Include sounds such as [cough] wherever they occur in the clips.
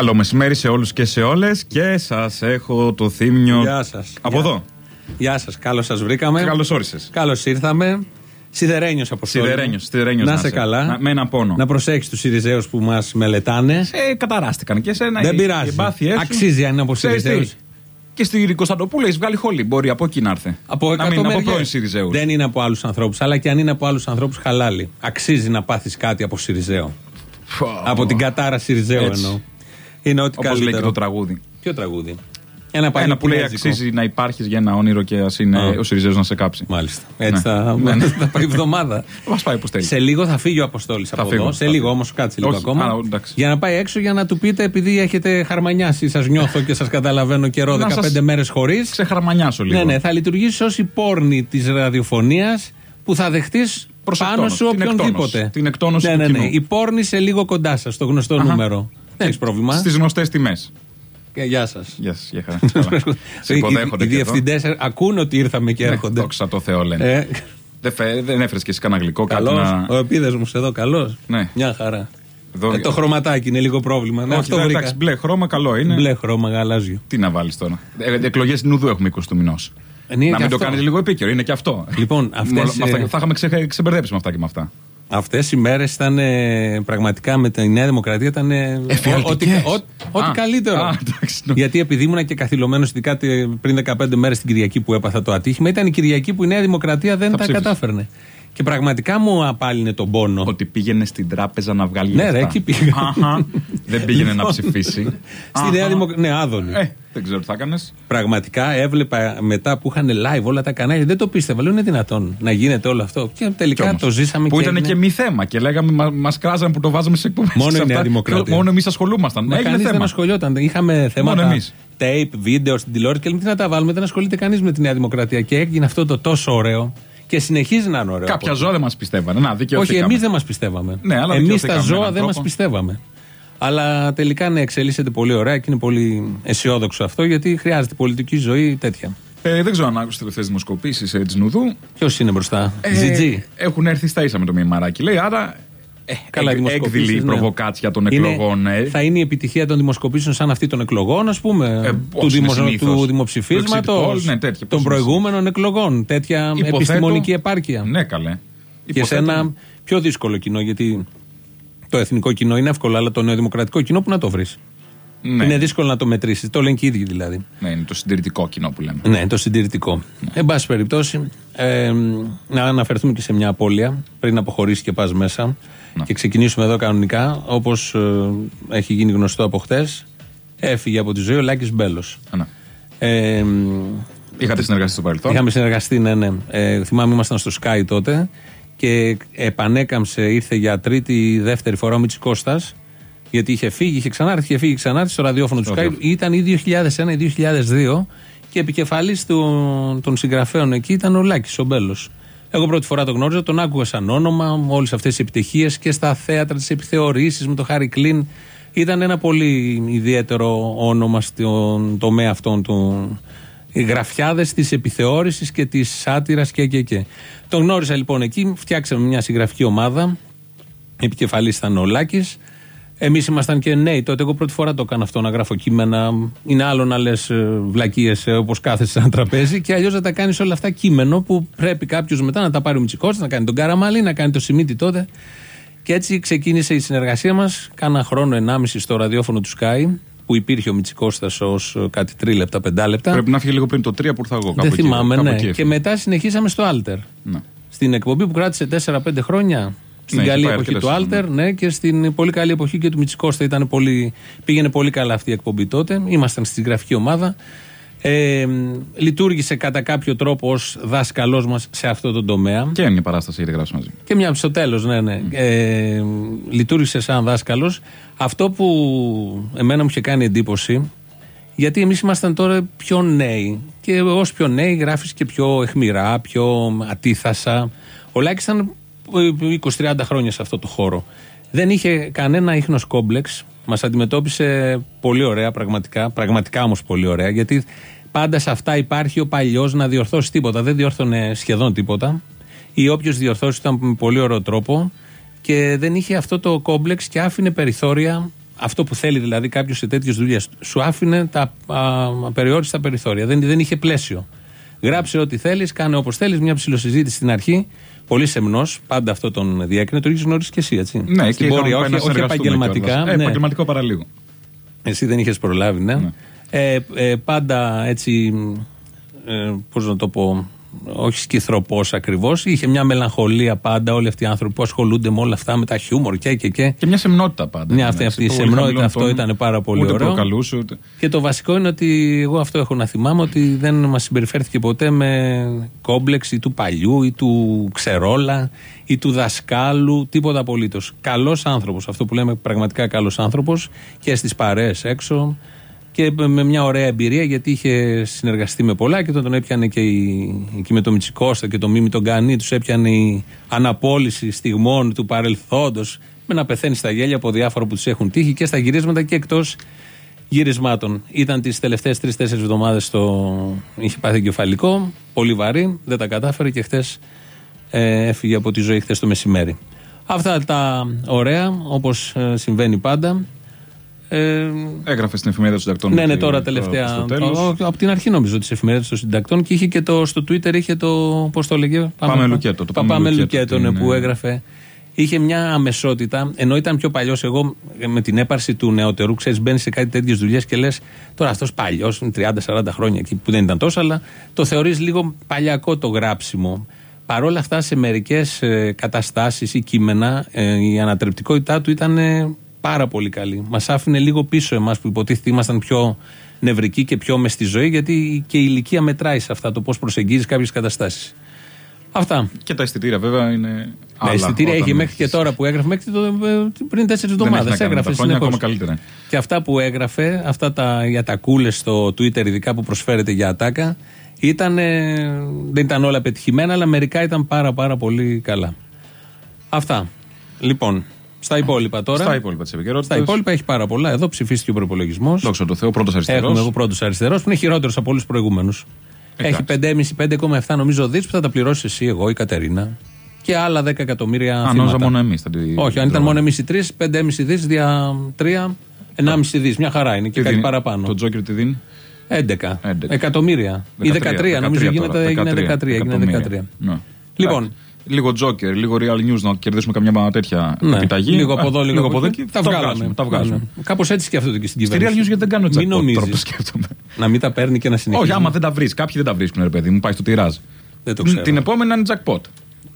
Καλό μεσημέρι σε όλους και σε όλες. Και σας έχω το θύμιο. Γεια σας. Από εδώ. Γεια σας. Καλώς σας βρήκαμε. Καλώς όρισες. Καλώς ήρθαμε. Σιδερένιος από Σιδερένιος, σιδερένιος. Να σε καλά. Να, με ένα πόνο. Να προσέξεις τους Σιριζέους που μας μελετάνε. Ε, καταράστηκαν και εσένα. Δεν πειράζει. Αξίζει αν είναι από Σιριζέους. Και στη Κωνσταντοπούλα έχεις βγάλει χολή. Μπορεί από εκεί να έρθει. Από να μην είναι από πρώην Σιριζέους. Δεν είναι από άλλους ανθρώπους. Αλλά και αν είναι από άλλους ανθρώπους, χαλάλι. Αξίζει να πάθεις κάτι από Σιριζέο. από την κατάρα Σιριζέου εννοώ. Είναι ό,τι Όπως λέει και το τραγούδι. Ποιο τραγούδι; Ένα, ένα που λέει αξίζει να υπάρχεις για ένα όνειρο και ας είναι ο Σιριζέος να σε κάψει. Μάλιστα. Έτσι ναι. θα, ναι, ναι. θα πάει η εβδομάδα. [laughs] Μας πάει που Σε λίγο θα φύγει ο Αποστόλης από φύγω, εδώ. Σε λίγο όμως, κάτσε λίγο ακόμα. Α, για να πάει έξω για να του πείτε, επειδή έχετε χαρμανιάσει, σας νιώθω και σας καταλαβαίνω καιρό 15 μέρες χωρίς. Ξεχαρμανιάσω λίγο. Ναι, ναι, θα λειτουργήσει ως η πόρνη της ραδιοφωνίας που θα δεχτείς πάνω σου οποιονδήποτε. Την εκτόνωση ναι, ναι, ναι. Η πόρνη σε λίγο κοντά σας, το γνωστό νούμερο. Δεν έχεις πρόβλημα; Στις γνωστές τιμές. Και γεια σας. Γεια σας, γεια χαρά. [laughs] Οι διευθυντές ακούν ότι ήρθαμε και ναι, έρχονται. Δόξα τω Θεώ λένε. Ε. Δεν έφερες και εσύ κανένα γλυκό Καλός. Ο επίδεσμος εδώ, καλός. Ναι. Μια χαρά. Ε, το χρωματάκι είναι λίγο πρόβλημα. Ναι, αυτό εντάξει, μπλε χρώμα καλό είναι. Μπλε χρώμα, γαλάζιο. Τι να βάλεις τώρα. Ε, Εκλογές νουδού έχουμε 20 του μηνός. να μην το κάνεις λίγο επίκαιρο, είναι και αυτό. Λοιπόν, [laughs] αυτές, θα είχαμε ξεμπερδέψει με αυτά και με αυτά. Αυτές οι μέρες ήταν πραγματικά με τη Νέα Δημοκρατία ήταν. Ό,τι καλύτερο. Α, Γιατί επειδή ήμουν και καθυλωμένος ειδικά πριν 15 μέρες την Κυριακή που έπαθα το ατύχημα, ήταν η Κυριακή που η Νέα Δημοκρατία δεν τα κατάφερνε. Και πραγματικά μου απάλυνε τον πόνο. Ότι πήγαινε στην τράπεζα να βγάλει Ναι, ρε, εκεί πήγα. δεν πήγαινε να ψηφίσει. Στη Νέα Δημοκρατία. Ναι, άδωνη. Ε, δεν ξέρω τι θα έκανες. Πραγματικά έβλεπα μετά που είχαν live όλα τα κανάλια. Δεν το πίστευα. Λέω είναι δυνατόν να γίνεται όλο αυτό. Και τελικά όμως, το ζήσαμε που και. Που ήταν και μη θέμα. Και λέγαμε, μα μας κράζαν που το βάζαμε σε εκπομπές. Μόνο η Νέα Δημοκρατία. Μόνο εμείς ασχολούμασταν. Μα κανείς δεν ασχολιόταν. Είχαμε θέματα. Tape, βίντεο στην τηλεόραση και λέμε τι να τα βάλουμε. Δεν ασχολείται κανείς με τη Νέα Δημοκρατία. Και έγινε αυτό το τόσο ωραίο και συνεχίζει να είναι ωραίο. Κάποια ζώα δεν μας πιστεύανε. Να, Όχι, εμείς δεν μας πιστεύαμε. Ναι, εμείς τα ζώα δεν μας πιστεύαμε. Αλλά τελικά ναι, εξελίσσεται πολύ ωραία και είναι πολύ αισιόδοξο αυτό γιατί χρειάζεται πολιτική ζωή τέτοια. Ε, δεν ξέρω αν άκουσες τελευταίες δημοσκοπήσεις ε, Τζνουδού. Ποιος είναι μπροστά, ε, Έχουν έρθει στα ίσα με το μημαράκι. Λέει άρα ε, Καλά, έκδηλη ναι. προβοκάτσια των εκλογών. Είναι, θα είναι η επιτυχία των δημοσκοπήσεων σαν αυτή των εκλογών, ας πούμε. Ε, του, δημο, του δημοψηφίσματος. Ναι, των προηγούμενων εκλογών. Τέτοια Υποθέτω, επιστημονική επάρκεια. Ναι, καλέ. Και σε ένα πιο δύσκολο κοινό, γιατί το εθνικό κοινό είναι εύκολο, αλλά το νεοδημοκρατικό κοινό που να το βρεις. Ναι. Είναι δύσκολο να το μετρήσεις. Το λένε και οι ίδιοι δηλαδή. Ναι, είναι το συντηρητικό κοινό που λέμε. Ναι, το συντηρητικό. Ναι. Εν πάση περιπτώσει, ε, να αναφερθούμε και σε μια απώλεια πριν αποχωρήσει και πας μέσα. Ναι. Και ξεκινήσουμε εδώ κανονικά. Όπως ε, έχει γίνει γνωστό από χτες, έφυγε από τη ζωή ο Λάκης Μπέλος. Ναι. Ε, Είχατε συνεργαστεί στο παρελθόν; Είχαμε συνεργαστεί, ναι, ναι. Ε, θυμάμαι, ήμασταν στο Sky τότε και επανέκαμψε, ήρθε για τρίτη ή δεύτερη φορά ο Μίτσι Κώστας γιατί είχε φύγει, είχε ξανάρθει, είχε φύγει, ξανάρθει στο ραδιόφωνο του Sky. Ήταν ή 2001 ή 2002 και επικεφαλής των συγγραφέων εκεί ήταν ο Λάκης, ο Μπέλος. Εγώ πρώτη φορά τον γνώριζα, τον άκουγα σαν όνομα, όλες αυτές τις επιτυχίες και στα θέατρα, τις επιθεωρήσεις με το Χάρη Κλίν. Ήταν ένα πολύ ιδιαίτερο όνομα στον τομέα αυτόν του. Οι γραφιάδες της επιθεώρησης και της σάτυρας και, και, και. Τον γνώρισα λοιπόν εκεί, φτιάξαμε μια συγγραφική ομάδα. Επικεφαλής ήταν ο Λάκης. Εμείς ήμασταν και νέοι τότε. Εγώ πρώτη φορά το έκανα αυτό να γράφω κείμενα. Είναι άλλο να λες βλακίες όπως κάθεσαι σε ένα τραπέζι και αλλιώς να τα κάνεις όλα αυτά κείμενο που πρέπει κάποιος μετά να τα πάρει ο Μητσικό, να κάνει τον Καραμαλή, να κάνει το Σιμίτι τότε. Και έτσι ξεκίνησε η συνεργασία μας. Κάνα χρόνο ενάμιση στο ραδιόφωνο του Sky που υπήρχε ο Μητσικώστα ω κάτι τρίλεπτα, πεντάλεπτα. Πρέπει να φύγει λίγο πριν το τρία που ήρθα εγώ. Δεν θυμάμαι, ναι. Και μετά συνεχίσαμε στο Alter. Ναι. Στην εκπομπή που κράτησε 4-5 χρόνια. Στην ναι, καλή εποχή του Άλτερ, ναι, και στην πολύ καλή εποχή και του Μητσικώστα. Ήταν πολύ, πήγαινε πολύ καλά αυτή η εκπομπή τότε. Ήμασταν στη γραφική ομάδα. Ε, λειτουργήσε κατά κάποιο τρόπο ως δάσκαλός μας σε αυτό το τομέα. Και είναι η παράσταση γιατί γράψει μαζί. Και μια στο τέλος, ναι, ναι. Ε, λειτουργήσε σαν δάσκαλος. Αυτό που εμένα μου είχε κάνει εντύπωση, γιατί εμείς ήμασταν τώρα πιο νέοι. Και ως πιο νέοι γράφεις και πιο εχμηρά, πιο ατίθασα. Ο Λάκης ήταν 20-30 χρόνια σε αυτό το χώρο. Δεν είχε κανένα ίχνο κόμπλεξ. Μα αντιμετώπισε πολύ ωραία, πραγματικά. Πραγματικά όμω πολύ ωραία, γιατί πάντα σε αυτά υπάρχει ο παλιό να διορθώσει τίποτα. Δεν διόρθωνε σχεδόν τίποτα. Ή όποιο διορθώσει ήταν με πολύ ωραίο τρόπο και δεν είχε αυτό το κόμπλεξ και άφηνε περιθώρια αυτό που θέλει δηλαδή κάποιο σε τέτοιε δουλειέ. Σου άφηνε τα απεριόριστα περιθώρια. Δεν, δεν είχε πλαίσιο. Γράψε ό,τι θέλει, κάνε όπω θέλει, μια ψηλοσυζήτηση στην αρχή. Πολύ σεμνός, πάντα αυτό τον διέκρινε. Το έχεις γνωρίσει και εσύ, έτσι. Ναι, στην και πορεία, όχι, όχι επαγγελματικά. Ε, ναι. Επαγγελματικό παραλίγο. Εσύ δεν είχες προλάβει, ναι. ναι. Ε, ε, πάντα έτσι. Ε, Πώς να το πω όχι σκυθροπός ακριβώς. Είχε μια μελαγχολία πάντα όλοι αυτοί οι άνθρωποι που ασχολούνται με όλα αυτά, με τα χιούμορ και και και. Και μια σεμνότητα πάντα. Μια αυτή, αυτή η σεμνότητα, αυτό ήταν πάρα πολύ ούτε ωραίο. Προκαλούσε, ούτε. Και το βασικό είναι ότι εγώ αυτό έχω να θυμάμαι ότι δεν μας συμπεριφέρθηκε ποτέ με κόμπλεξ ή του παλιού ή του ξερόλα ή του δασκάλου, τίποτα απολύτως. Καλός άνθρωπος, αυτό που λέμε πραγματικά καλός άνθρωπος και στις παρέες έξω και με μια ωραία εμπειρία γιατί είχε συνεργαστεί με πολλά και όταν τον έπιανε και η, εκεί με το Μητσικώστα και το Μίμη τον Κανή τους έπιανε η αναπόλυση στιγμών του παρελθόντος με να πεθαίνει στα γέλια από διάφορα που τους έχουν τύχει και στα γυρίσματα και εκτός γυρισμάτων. Ήταν τις τελευταίες τρει-τέσσερι εβδομάδες στο. είχε πάθει κεφαλικό, πολύ βαρύ, δεν τα κατάφερε και χθες ε, έφυγε από τη ζωή χθες το μεσημέρι. Αυτά τα ωραία, όπως ε, συμβαίνει πάντα. Ε, Έγραφε στην εφημερίδα των συντακτών. Ναι, ναι, τώρα τελευταία. από την αρχή νομίζω της εφημερίδας των συντακτών και είχε και το, στο Twitter είχε το. Πώς το λέγε, Πάμε, Λουκέτο. Το Πάμε, Λουκέτο, ναι, που έγραφε. Είχε μια αμεσότητα, ενώ ήταν πιο παλιός. Εγώ με την έπαρση του νεότερου, ξέρεις, μπαίνει σε κάτι τέτοιες δουλειές και λες τώρα αυτός παλιός, είναι 30-40 χρόνια εκεί που δεν ήταν τόσο, αλλά το θεωρείς λίγο παλιακό το γράψιμο. Παρ' όλα αυτά, σε μερικές ε, καταστάσεις ή κείμενα, ε, η ανατρεπτικότητά του ήταν πάρα πολύ καλή. Μας άφηνε λίγο πίσω εμάς που υποτίθεται ήμασταν πιο νευρικοί και πιο μες στη ζωή, γιατί και η ηλικία μετράει σε αυτά το πώς προσεγγίζεις κάποιες καταστάσεις. Αυτά. Και τα αισθητήρια βέβαια είναι. Τα αισθητήρια έχει μέχρι και τώρα που έγραφε, μέχρι το, πριν τέσσερις εβδομάδες. Έγραφε χρόνια ακόμα καλύτερα. Και αυτά που έγραφε, αυτά τα, για τα κούλε στο Twitter, ειδικά που προσφέρεται για ατάκα, ήταν, δεν ήταν όλα πετυχημένα, αλλά μερικά ήταν πάρα πάρα πολύ καλά. Αυτά. Λοιπόν, στα υπόλοιπα τώρα. Στα υπόλοιπα της επικαιρότητας. Στα υπόλοιπα έχει πάρα πολλά. Εδώ ψηφίστηκε ο προπολογισμός. Δόξα τω Θεώ, πρώτος αριστερός. Έχουμε εγώ πρώτος αριστερός που είναι χειρότερος από όλους τους προηγούμενους. Έχει 5,5-5,7 νομίζω δις που θα τα πληρώσει εσύ, εγώ, η Κατερίνα. Και άλλα 10 εκατομμύρια. Αν νόμιζα μόνο εμείς. Όχι, αν ήταν μόνο εμείς οι τρεις, 5,5 δις δια 3, 1,5 δις. Μια χαρά είναι και κάτι παραπάνω. Το Τζόκερ τι δίνει; 11. 11. Εκατομμύρια. 13, Ή 13, νομίζω γίνεται, έγινε 13. Έγινε 13. Ναι. Λοιπόν, λίγο Joker, λίγο Real News να κερδίσουμε καμιά τέτοια ναι. επιταγή. Λίγο από εδώ, λίγο, από εδώ. Τα, τα βγάζουμε. Τα βγάζουμε. Ναι. ναι. Κάπως έτσι σκέφτονται και στην κυβέρνηση. Στη Real News γιατί δεν κάνω jackpot. Μην νομίζεις. Να μην τα παίρνει και να συνεχίζει. Όχι, άμα δεν τα βρει. Κάποιοι δεν τα βρίσκουν, ρε παιδί μου, πάει στο τυράζ. Δεν το ξέρω. Την επόμενη είναι jackpot.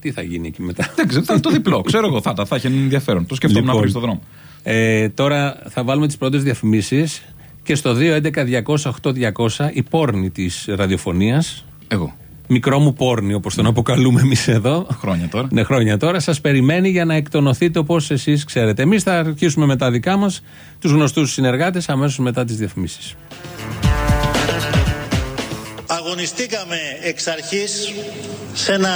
Τι θα γίνει εκεί μετά; Δεν ξέρω, θα το διπλό. Ξέρω εγώ, θα, θα έχει ενδιαφέρον. Το σκεφτόμουν λοιπόν, να βρει στον δρόμο. Ε, τώρα θα βάλουμε τις πρώτες διαφημίσεις και στο 2.11.200.8.200 η πόρνη της ραδιοφωνίας. Εγώ μικρό μου πόρνη, όπως τον αποκαλούμε εμείς εδώ. Χρόνια τώρα. Ναι, χρόνια τώρα. Σας περιμένει για να εκτονωθείτε όπως εσείς ξέρετε. Εμείς θα αρχίσουμε με τα δικά μας, τους γνωστούς συνεργάτες, αμέσως μετά τις διαφημίσεις. Αγωνιστήκαμε εξ αρχής σε ένα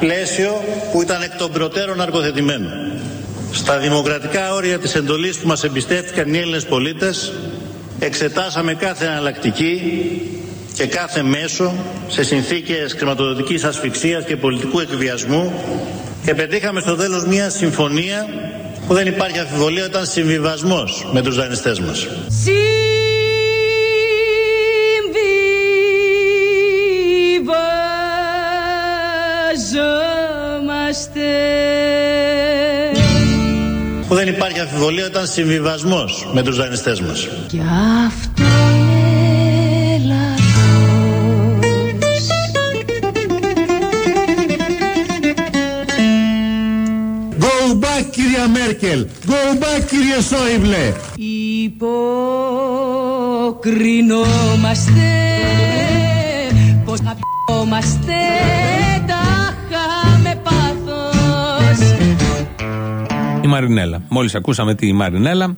πλαίσιο που ήταν εκ των προτέρων αρκοθετημένο. Στα δημοκρατικά όρια της εντολής που μας εμπιστεύτηκαν οι Έλληνες πολίτες εξετάσαμε κάθε εναλλακτική και κάθε μέσο σε συνθήκες χρηματοδοτικής ασφυξίας και πολιτικού εκβιασμού και πετύχαμε στο τέλος μια συμφωνία που δεν υπάρχει αφιβολία ήταν συμβιβασμός με τους δανειστές μας. Που δεν υπάρχει αφιβολία ήταν συμβιβασμός με τους δανειστές μας. Και αυτό κυρία Μέρκελ. Go back κύριε Σόιμπλε. Υποκρινόμαστε πως αγαπιόμαστε τα χάμε πάθος. Η Μαρινέλα. Μόλις ακούσαμε τη Μαρινέλα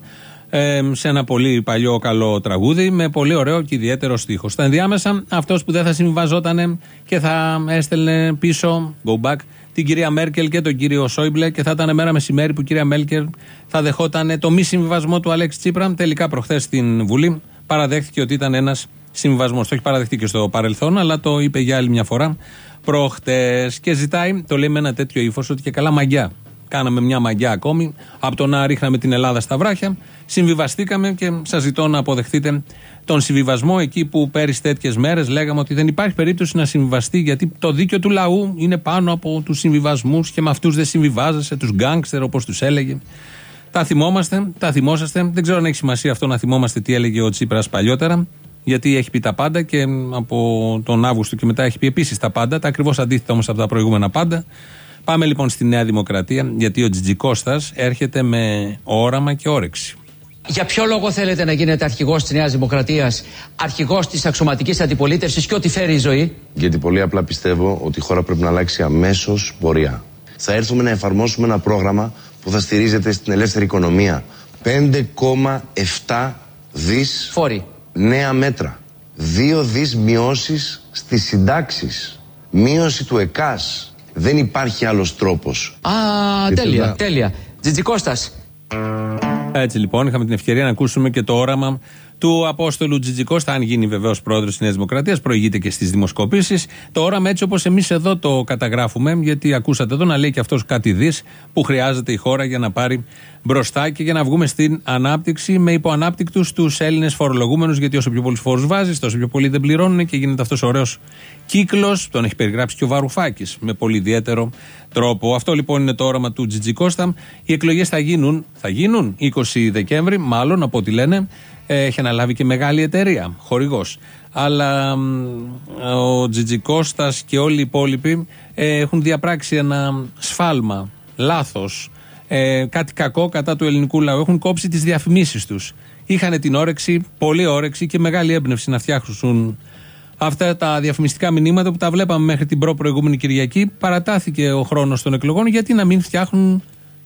ε, σε ένα πολύ παλιό καλό τραγούδι με πολύ ωραίο και ιδιαίτερο στίχο. Στα ενδιάμεσα αυτός που δεν θα συμβιβαζόταν και θα έστελνε πίσω go back την κυρία Μέρκελ και τον κύριο Σόιμπλε και θα ήταν μέρα μεσημέρι που η κυρία Μέρκελ θα δεχόταν το μη συμβιβασμό του Αλέξη Τσίπρα. Τελικά προχθές στην Βουλή παραδέχθηκε ότι ήταν ένας συμβιβασμός. Το έχει παραδεχτεί και στο παρελθόν, αλλά το είπε για άλλη μια φορά προχθές. Και ζητάει, το λέει με ένα τέτοιο ύφος, ότι και καλά μαγιά κάναμε μια μαγιά ακόμη από το να ρίχναμε την Ελλάδα στα βράχια. Συμβιβαστήκαμε και σας ζητώ να αποδεχτείτε τον συμβιβασμό εκεί που πέρυσι τέτοιες μέρες λέγαμε ότι δεν υπάρχει περίπτωση να συμβιβαστεί γιατί το δίκαιο του λαού είναι πάνω από τους συμβιβασμούς και με αυτούς δεν συμβιβάζεσαι, τους γκάγκστερ όπως τους έλεγε. Τα θυμόμαστε, τα θυμόσαστε. Δεν ξέρω αν έχει σημασία αυτό να θυμόμαστε τι έλεγε ο Τσίπρας παλιότερα, γιατί έχει πει τα πάντα και από τον Αύγουστο και μετά έχει πει επίσης τα πάντα. Τα ακριβώς αντίθετα όμως από τα προηγούμενα πάντα. Πάμε λοιπόν στη Νέα Δημοκρατία, γιατί ο Τζιτζικώστας έρχεται με όραμα και όρεξη. Για ποιο λόγο θέλετε να γίνετε αρχηγός της Νέας Δημοκρατίας, αρχηγός της αξιωματικής αντιπολίτευσης και ό,τι φέρει η ζωή; Γιατί πολύ απλά πιστεύω ότι η χώρα πρέπει να αλλάξει αμέσως πορεία. Θα έρθουμε να εφαρμόσουμε ένα πρόγραμμα που θα στηρίζεται στην ελεύθερη οικονομία. 5,7 δις Φόροι. νέα μέτρα. 2 δις μειώσεις στις συντάξεις. Μείωση του ΕΚΑΣ. Δεν υπάρχει άλλος τρόπος. Α, τέλεια, τέλεια. Τζιτζικώστας. Έτσι λοιπόν, είχαμε την ευκαιρία να ακούσουμε και το όραμα του Απόστολου Τζιτζικώστα, αν γίνει βεβαίως πρόεδρος της Νέας Δημοκρατίας, προηγείται και στις δημοσκοπήσεις. Το όραμα έτσι όπως εμείς εδώ το καταγράφουμε, γιατί ακούσατε εδώ να λέει και αυτός κάτι δις που χρειάζεται η χώρα για να πάρει μπροστά και για να βγούμε στην ανάπτυξη με υποανάπτυκτους τους Έλληνες φορολογούμενους. Γιατί όσο πιο πολλούς φόρους βάζεις, τόσο πιο πολλοί δεν πληρώνουν και γίνεται αυτός ο ωραίος κύκλος. Τον έχει περιγράψει και ο Βαρουφάκης με πολύ ιδιαίτερο τρόπο. Αυτό λοιπόν είναι το όραμα του Τζιτζικώστα. Οι εκλογές θα γίνουν, θα γίνουν 20 Δεκέμβρη, μάλλον από ό,τι λένε. Ε, έχει αναλάβει και μεγάλη εταιρεία, χορηγός. Αλλά ο Τζιτζικώστα και όλοι οι υπόλοιποι ε, έχουν διαπράξει ένα σφάλμα, λάθος, ε, κάτι κακό κατά του ελληνικού λαού. Έχουν κόψει τις διαφημίσεις τους. Είχαν την όρεξη, πολύ όρεξη και μεγάλη έμπνευση να φτιάξουν αυτά τα διαφημιστικά μηνύματα που τα βλέπαμε μέχρι την προ-προηγούμενη Κυριακή. Παρατάθηκε ο χρόνος των εκλογών, γιατί να μην φτιάχνουν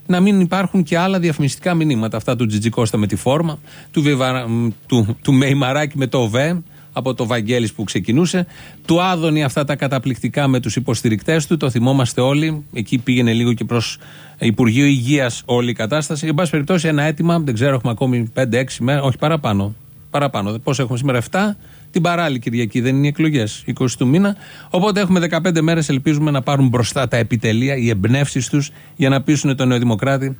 να μην υπάρχουν και άλλα διαφημιστικά μηνύματα. Αυτά του Τζιτζικώστα με τη φόρμα, του, Βιβα, του, του Μεϊμαράκη με το ΟΒΕ, από το Βαγγέλης που ξεκινούσε, του Άδωνη αυτά τα καταπληκτικά με τους υποστηρικτές του, το θυμόμαστε όλοι, εκεί πήγαινε λίγο και προς Υπουργείο Υγείας όλη η κατάσταση. Εν πάση περιπτώσει ένα αίτημα, δεν ξέρω, έχουμε ακόμη 5-6 μέρες, όχι παραπάνω, παραπάνω, πώς έχουμε σήμερα 7, την παράλληλη Κυριακή, δεν είναι οι εκλογές, 20 του μήνα. Οπότε έχουμε 15 μέρες, ελπίζουμε να πάρουν μπροστά τα επιτελεία, οι εμπνεύσεις τους για να πείσουν τον Νεοδημοκράτη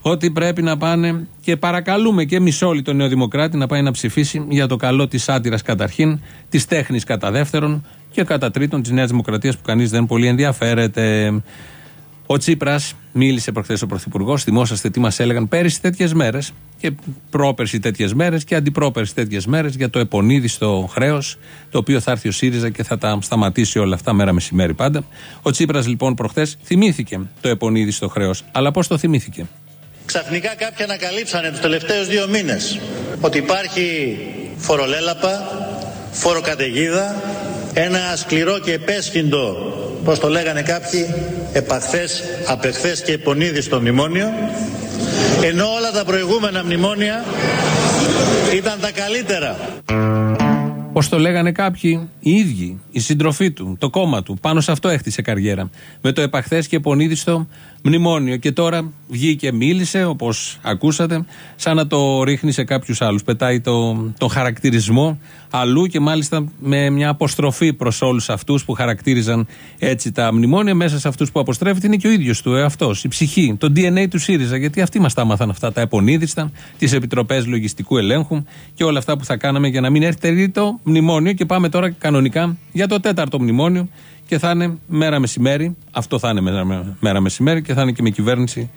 ότι πρέπει να πάνε και παρακαλούμε και εμείς όλοι τον Νεοδημοκράτη να πάει να ψηφίσει για το καλό της άτυρα καταρχήν, της τέχνης κατά δεύτερον και κατά τρίτον της Νέας Δημοκρατίας που κανείς δεν πολύ ενδιαφέρεται. Ο Τσίπρας μίλησε προχθές ο Πρωθυπουργός. Θυμόσαστε τι μας έλεγαν πέρυσι τέτοιες μέρες και πρόπερσι τέτοιες μέρες και αντιπρόπερσι τέτοιες μέρες για το επονίδιστο χρέος, το οποίο θα έρθει ο ΣΥΡΙΖΑ και θα τα σταματήσει όλα αυτά μέρα μεσημέρι πάντα. Ο Τσίπρας λοιπόν προχθές θυμήθηκε το επονίδιστο χρέος. Αλλά πώς το θυμήθηκε; Ξαφνικά κάποιοι ανακαλύψανε τους τελευταίους δύο μήνες ότι υπάρχει φορολέλαπα, φοροκαταιγίδα, ένα σκληρό και επέσχυντο, πώς το λέγανε κάποιοι, επαχθές, απεχθές και επονίδι στο μνημόνιο, ενώ όλα τα προηγούμενα μνημόνια ήταν τα καλύτερα. Πώς το λέγανε κάποιοι, οι ίδιοι, η συντροφή του, το κόμμα του. Πάνω σε αυτό έχτισε καριέρα. Με το επαχθές και επονίδιστο μνημόνιο. Και τώρα βγήκε, μίλησε, όπως ακούσατε, σαν να το ρίχνει σε κάποιους άλλους. Πετάει το, το χαρακτηρισμό αλλού και μάλιστα με μια αποστροφή προς όλους αυτούς που χαρακτήριζαν έτσι τα μνημόνια. Μέσα σε αυτούς που αποστρέφεται είναι και ο ίδιος του εαυτό, η ψυχή, το DNA του ΣΥΡΙΖΑ. Γιατί αυτοί μας τα έμαθαν αυτά τα επονίδιστα, τις επιτροπές λογιστικού ελέγχου και όλα αυτά που θα κάναμε για να μην έρθει τρίτο μνημόνιο. Και πάμε τώρα κανονικά για το τέταρτο μνημόνιο και θα είναι μέρα μεσημέρι. Αυτό θα είναι μέρα, μέρα μεσημέρι και θα είναι και με κυβέρνηση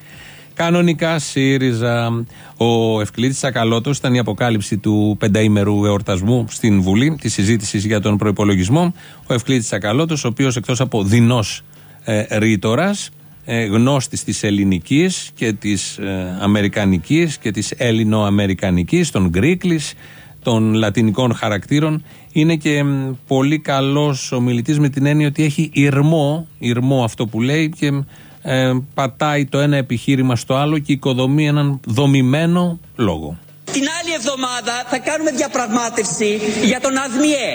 Κανονικά ΣΥΡΙΖΑ. Ο Ευκλήτης Σακαλώτο ήταν η αποκάλυψη του πενταήμερου εορτασμού στην Βουλή, της συζήτησης για τον προπολογισμό. Ο Ευκλήτης Σακαλώτο, ο οποίος εκτός από δεινός ε, ρήτορας, ε, γνώστης της ελληνικής και της ε, αμερικανικής και της ελληνοαμερικανικής, των γκρίκλης, των λατινικών χαρακτήρων. Είναι και πολύ καλός ομιλητής με την έννοια ότι έχει ηρμό, ηρμό αυτό που λέει και ε, πατάει το ένα επιχείρημα στο άλλο και οικοδομεί έναν δομημένο λόγο. Την άλλη εβδομάδα θα κάνουμε διαπραγμάτευση για τον ΑΔΜΙΕ.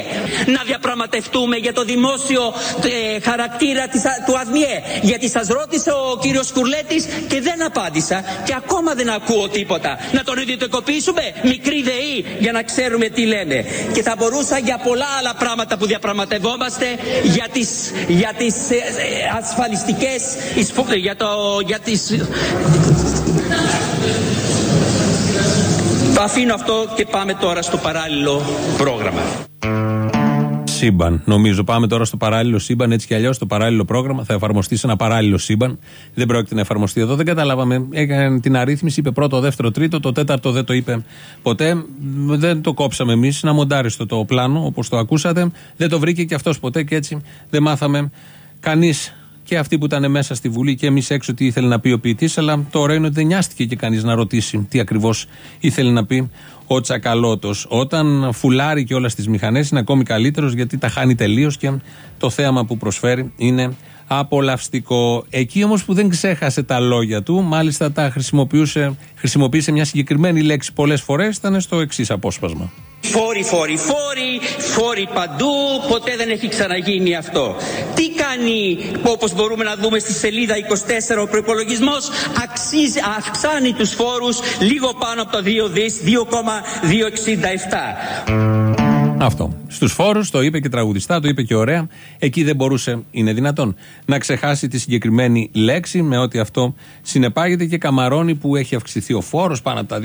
Να διαπραγματευτούμε για το δημόσιο ε, χαρακτήρα της, του ΑΔΜΙΕ. Γιατί σας ρώτησε ο κύριος Κουρλέτης και δεν απάντησα και ακόμα δεν ακούω τίποτα. Να τον ιδιωτικοποιήσουμε μικρή ΔΕΗ για να ξέρουμε τι λέμε. Και θα μπορούσα για πολλά άλλα πράγματα που διαπραγματευόμαστε για τις, για τις ε, ε, ασφαλιστικές, για, το, για τις... Το αφήνω αυτό και πάμε τώρα στο παράλληλο πρόγραμμα. Σύμπαν. Νομίζω πάμε τώρα στο παράλληλο σύμπαν. Έτσι κι αλλιώς το παράλληλο πρόγραμμα θα εφαρμοστεί σε ένα παράλληλο σύμπαν. Δεν πρόκειται να εφαρμοστεί εδώ. Δεν καταλάβαμε. Έκανε την αρρύθμιση, είπε πρώτο, δεύτερο, τρίτο. Το τέταρτο δεν το είπε ποτέ. Δεν το κόψαμε εμείς. Να μοντάριστο το πλάνο όπως το ακούσατε. Δεν το βρήκε και αυτός ποτέ και έτσι δεν μάθαμε κανείς και αυτοί που ήταν μέσα στη Βουλή και εμείς έξω τι ήθελε να πει ο ποιητής. Αλλά το ωραίο είναι ότι δεν νοιάστηκε και κανείς να ρωτήσει τι ακριβώς ήθελε να πει ο Τσακαλώτος. Όταν φουλάρει και όλα στι μηχανές είναι ακόμη καλύτερος γιατί τα χάνει τελείως και το θέαμα που προσφέρει είναι απολαυστικό. Εκεί όμως που δεν ξέχασε τα λόγια του, μάλιστα τα χρησιμοποιούσε, χρησιμοποίησε μια συγκεκριμένη λέξη πολλές φορές, ήταν στο εξής απόσπασμα. Φόροι, φόροι, φόροι, φόροι παντού, ποτέ δεν έχει ξαναγίνει αυτό. Τι κάνει, όπως μπορούμε να δούμε στη σελίδα 24, ο προπολογισμό αυξάνει τους φόρους λίγο πάνω από το 2 δις, 2,267. Αυτό. Στους φόρους το είπε και τραγουδιστά, το είπε και ωραία. Εκεί δεν μπορούσε, είναι δυνατόν, να ξεχάσει τη συγκεκριμένη λέξη με ό,τι αυτό συνεπάγεται και καμαρώνει που έχει αυξηθεί ο φόρος πάνω από τα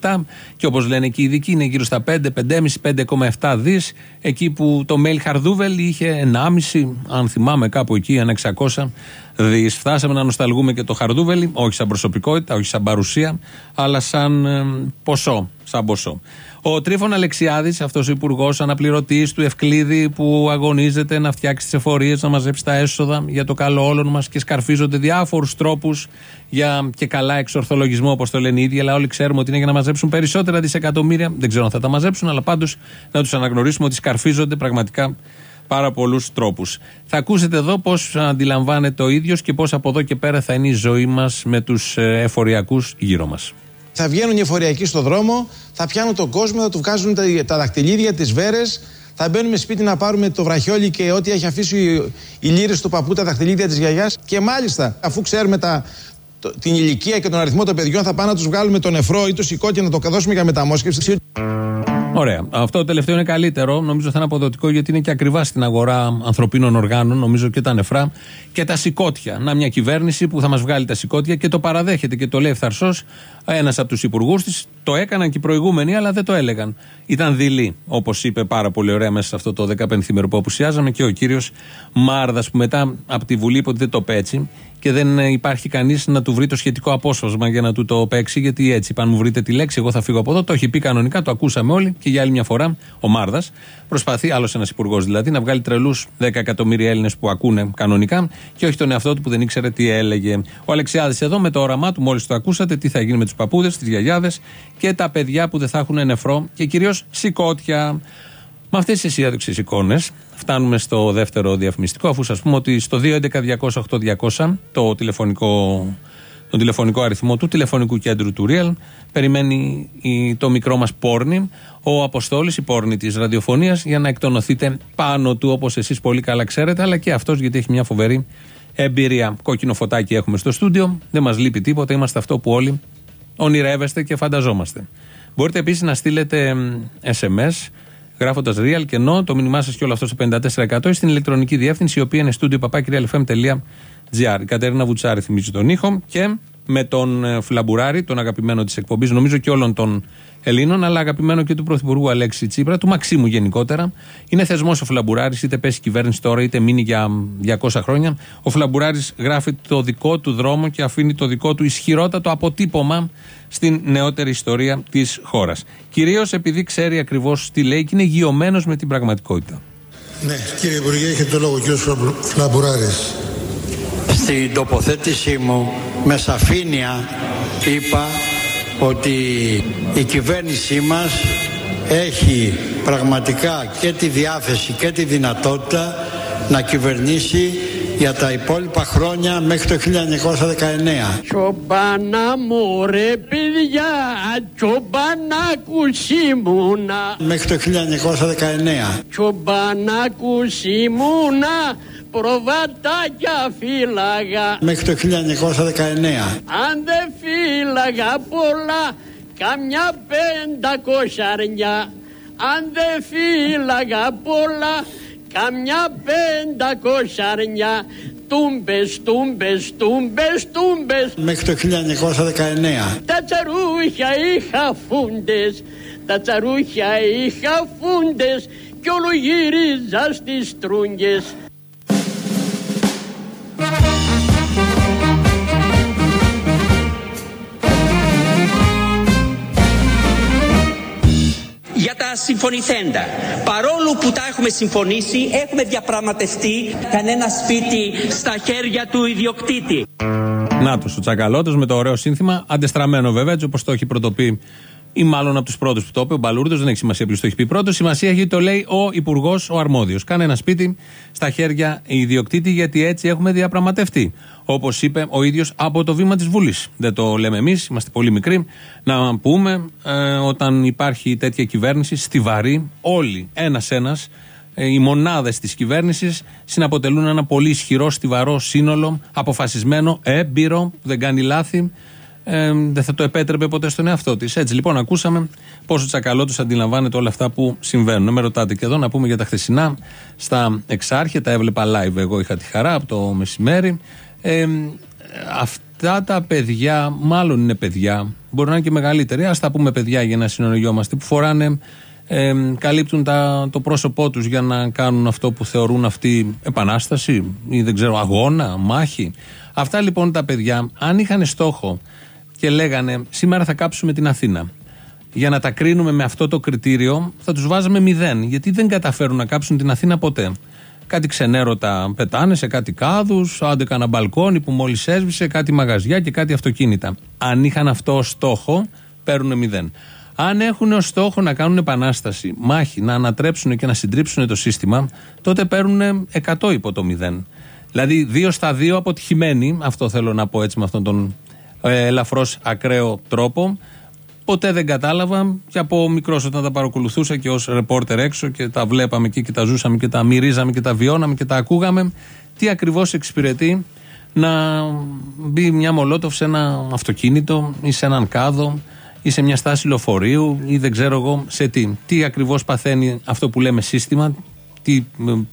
2,67 και όπως λένε και οι ειδικοί είναι γύρω στα 5, 5,5, 5,7 δις. Εκεί που το mail Χαρδούβελ είχε 1,5, αν θυμάμαι κάπου εκεί, ένα 600 δις. Φτάσαμε να νοσταλγούμε και το Χαρδούβελ, όχι σαν προσωπικότητα, όχι σαν παρουσία, αλλά σαν ε, ποσό. Σαν ποσό. Ο Τρίφων Αλεξιάδης, αυτός ο υπουργός αναπληρωτής του Ευκλήδη που αγωνίζεται να φτιάξει τις εφορίες, να μαζέψει τα έσοδα για το καλό όλων μας και σκαρφίζονται διάφορους τρόπους για και καλά εξορθολογισμό, όπως το λένε οι ίδιοι. Αλλά όλοι ξέρουμε ότι είναι για να μαζέψουν περισσότερα δισεκατομμύρια. Δεν ξέρω αν θα τα μαζέψουν, αλλά πάντως να τους αναγνωρίσουμε ότι σκαρφίζονται πραγματικά πάρα πολλούς τρόπους. Θα ακούσετε εδώ πώς αντιλαμβάνεται ο ίδιος και πώς από εδώ και πέρα θα είναι η ζωή μας με τους ε, εφοριακούς γύρω μας. Θα βγαίνουν οι εφοριακοί στο δρόμο, θα πιάνουν τον κόσμο, θα του βγάζουν τα, τα δαχτυλίδια, τις βέρες, θα μπαίνουμε σπίτι να πάρουμε το βραχιόλι και ό,τι έχει αφήσει η, η του παππού, τα δαχτυλίδια της γιαγιάς. Και μάλιστα, αφού ξέρουμε τα, την ηλικία και τον αριθμό των παιδιών, θα πάμε να τους βγάλουμε τον νεφρό ή το σηκώ να το δώσουμε για μεταμόσχευση. Ωραία. Αυτό το τελευταίο είναι καλύτερο. Νομίζω θα είναι αποδοτικό γιατί είναι και ακριβά στην αγορά ανθρωπίνων οργάνων. Νομίζω και τα νεφρά και τα σηκώτια. Να μια κυβέρνηση που θα μας βγάλει τα σηκώτια και το παραδέχεται και το λέει ευθαρσός. Ένας από τους υπουργούς της το έκαναν και οι προηγούμενοι, αλλά δεν το έλεγαν. Ήταν δειλή, όπως είπε πάρα πολύ ωραία μέσα σε αυτό το 15 ημέρο που απουσιάζαμε και ο κύριος Μάρδας που μετά από τη Βουλή είπε ότι δεν το πέτσι και δεν υπάρχει κανείς να του βρει το σχετικό απόσπασμα για να του το παίξει. Γιατί έτσι, αν μου βρείτε τη λέξη, εγώ θα φύγω από εδώ. Το έχει πει κανονικά, το ακούσαμε όλοι και για άλλη μια φορά ο Μάρδας προσπαθεί, άλλος ένας υπουργός δηλαδή, να βγάλει τρελούς 10 εκατομμύρια Έλληνες που ακούνε κανονικά και όχι τον εαυτό του που δεν ήξερε τι έλεγε. Ο Αλεξιάδης εδώ με το όραμά του, μόλις το ακούσατε, τι θα γίνει με τους παππούδες, τις γιαγιάδες και τα παιδιά που δεν θα έχουν νεφρό και κυρίως σηκώτια. Με αυτές τις αισιόδοξε εικόνες φτάνουμε στο δεύτερο διαφημιστικό, αφού σας πούμε ότι στο 211-200-8200 το τηλεφωνικό, τον τηλεφωνικό αριθμό του τηλεφωνικού κέντρου του Real περιμένει το μικρό μας πόρνη, ο Αποστόλης, η πόρνη της ραδιοφωνίας, για να εκτονωθείτε πάνω του όπως εσείς πολύ καλά ξέρετε, αλλά και αυτός γιατί έχει μια φοβερή εμπειρία. Κόκκινο φωτάκι έχουμε στο στούντιο, δεν μας λείπει τίποτα, είμαστε αυτό που όλοι ονειρεύεστε και φανταζόμαστε. Μπορείτε επίσης να στείλετε SMS γράφοντας real και no το μήνυμά σας και όλο αυτό στο 54% στην ηλεκτρονική διεύθυνση η οποία είναι studio papakirialfm.gr. Η Κατερίνα Βουτσάρη θυμίζει τον ήχο και με τον ε, Φλαμπουράρη, τον αγαπημένο της εκπομπής, νομίζω και όλων των Ελλήνων, αλλά αγαπημένο και του Πρωθυπουργού Αλέξη Τσίπρα, του Μαξίμου γενικότερα. Είναι θεσμός ο Φλαμπουράρης, είτε πέσει κυβέρνηση τώρα, είτε μείνει για 200 χρόνια. Ο Φλαμπουράρης γράφει το δικό του δρόμο και αφήνει το δικό του ισχυρότατο αποτύπωμα στην νεότερη ιστορία της χώρας. Κυρίως επειδή ξέρει ακριβώς τι λέει και είναι γειωμένο με την πραγματικότητα. Ναι, κύριε Υπουργέ, έχετε το λόγο, κύριος Φλαμπουράρης. Στην τοποθέτησή μου με σαφήνεια είπα ότι η κυβέρνησή μας έχει πραγματικά και τη διάθεση και τη δυνατότητα να κυβερνήσει για τα υπόλοιπα χρόνια μέχρι το 1919. Τσομπάνα μου ρε παιδιά, τσομπανάκους ήμουνα. Μέχρι το 1919. Τσομπανάκους ήμουνα, προβατάκια φύλαγα. Μέχρι το 1919. Αν δεν φύλαγα πολλά, καμιά πεντακόσαρνια. Αν δεν φύλαγα πολλά, καμιά πεντακόσαρνια. Τούμπες, τούμπες, τούμπες, τούμπες. Μέχρι το 1919. Τα τσαρούχια είχα φούντες, τα τσαρούχια είχα φούντες κι όλο γύριζα στις τρούγκες. Συμφωνηθέντα. Παρόλο που τα έχουμε συμφωνήσει, έχουμε διαπραγματευτεί κανένα σπίτι στα χέρια του ιδιοκτήτη. Νάτο ο Τσακαλώτος με το ωραίο σύνθημα, αντεστραμμένο βέβαια, έτσι όπως το έχει πρωτοπεί ή μάλλον από τους πρώτους που το είπε, ο Μπαλούρδος, δεν έχει σημασία ποιος το έχει πει πρώτος. Σημασία έχει το λέει ο Υπουργός, ο Αρμόδιος. Κάνε ένα σπίτι στα χέρια ιδιοκτήτη, γιατί έτσι έχουμε διαπραγματευτεί. Όπως είπε ο ίδιος από το βήμα της Βουλής. Δεν το λέμε εμείς, είμαστε πολύ μικροί. Να πούμε, ε, όταν υπάρχει τέτοια κυβέρνηση, στιβαρή, όλοι, ένα-ένα, ε, οι μονάδες της κυβέρνησης συναποτελούν ένα πολύ ισχυρό, στιβαρό σύνολο, αποφασισμένο, έμπειρο, που δεν κάνει λάθη, ε, δεν θα το επέτρεπε ποτέ στον εαυτό της. Έτσι λοιπόν, ακούσαμε πόσο τσακαλώτο αντιλαμβάνεται όλα αυτά που συμβαίνουν. Με ρωτάτε και εδώ να πούμε για τα χθεσινά στα εξάρχεια. Τα έβλεπα live. Εγώ είχα τη χαρά από το μεσημέρι. Ε, αυτά τα παιδιά, μάλλον είναι παιδιά, μπορεί να είναι και μεγαλύτεροι. Α τα πούμε παιδιά για να συνολογιόμαστε, που φοράνε ε, καλύπτουν τα, το πρόσωπό τους για να κάνουν αυτό που θεωρούν αυτοί επανάσταση ή δεν ξέρω αγώνα, μάχη. Αυτά λοιπόν τα παιδιά αν είχαν στόχο και λέγανε σήμερα θα κάψουμε την Αθήνα. Για να τα κρίνουμε με αυτό το κριτήριο θα τους βάζαμε μηδέν γιατί δεν καταφέρουν να κάψουν την Αθήνα ποτέ. Κάτι ξενέρωτα πετάνε σε κάτι κάδους, άντε κανένα μπαλκόνι που μόλις έσβησε, κάτι μαγαζιά και κάτι αυτοκίνητα. Αν είχαν αυτό ως στόχο, παίρνουν μηδέν. Αν έχουν ως στόχο να κάνουν επανάσταση, μάχη, να ανατρέψουν και να συντρίψουν το σύστημα, τότε παίρνουν 100 υπό το μηδέν. Δηλαδή, δύο στα δύο αποτυχημένοι, αυτό θέλω να πω έτσι με αυτόν τον ε, ελαφρώς ακραίο τρόπο. Ποτέ δεν κατάλαβα και από μικρός όταν τα παρακολουθούσα και ως ρεπόρτερ έξω και τα βλέπαμε εκεί και τα ζούσαμε και τα μυρίζαμε και τα βιώναμε και τα ακούγαμε, τι ακριβώς εξυπηρετεί να μπει μια μολότοφ σε ένα αυτοκίνητο ή σε έναν κάδο ή σε μια στάση λεωφορείου ή δεν ξέρω εγώ σε τι. Τι ακριβώς παθαίνει αυτό που λέμε σύστημα, τι,